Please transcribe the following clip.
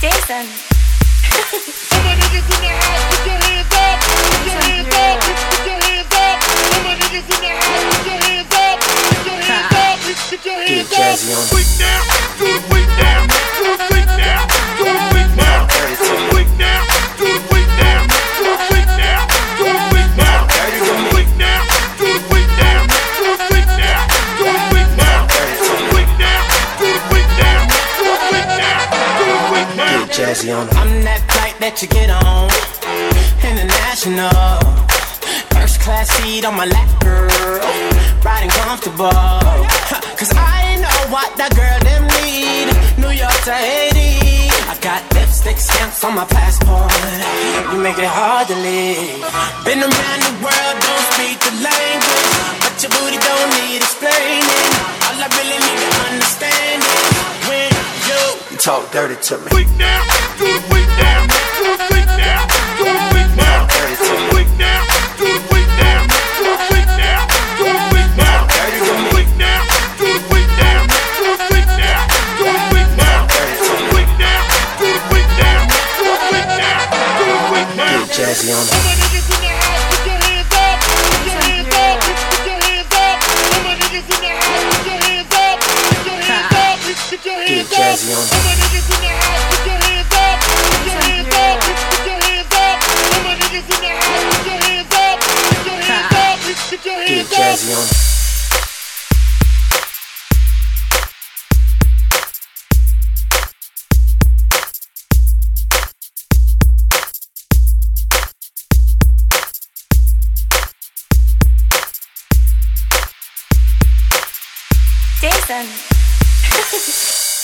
Jason. All my niggas in the house, put your hands up. Put your hands up. Put your hands up. All my niggas in the house, put your hands up. Put your hands up. Put your hands up. Jazzy on. Quick now, do it quick now, Get jazzy on. I'm that flight that you get on. International. First class seat on my lap, girl. Riding comfortable. Cause I know what that girl them need. New York to Haiti. I got lipstick stamps on my passport. You make it hard to leave. Been around the world, don't speak Talk dirty to me. now, do it now, do it now, do it now, do it now, do it now, do it now, do it now, do it now, do it now, do it now, do it now, do it now, do it now, do it now, do it now. Get jazzy on. All your hands up. jazzy on. All my niggas in the house, put your hands up, put your hands up, put your hands up. All my niggas in the house, put your hands up, put your hands up, put your hands up. jazzy on. Jason.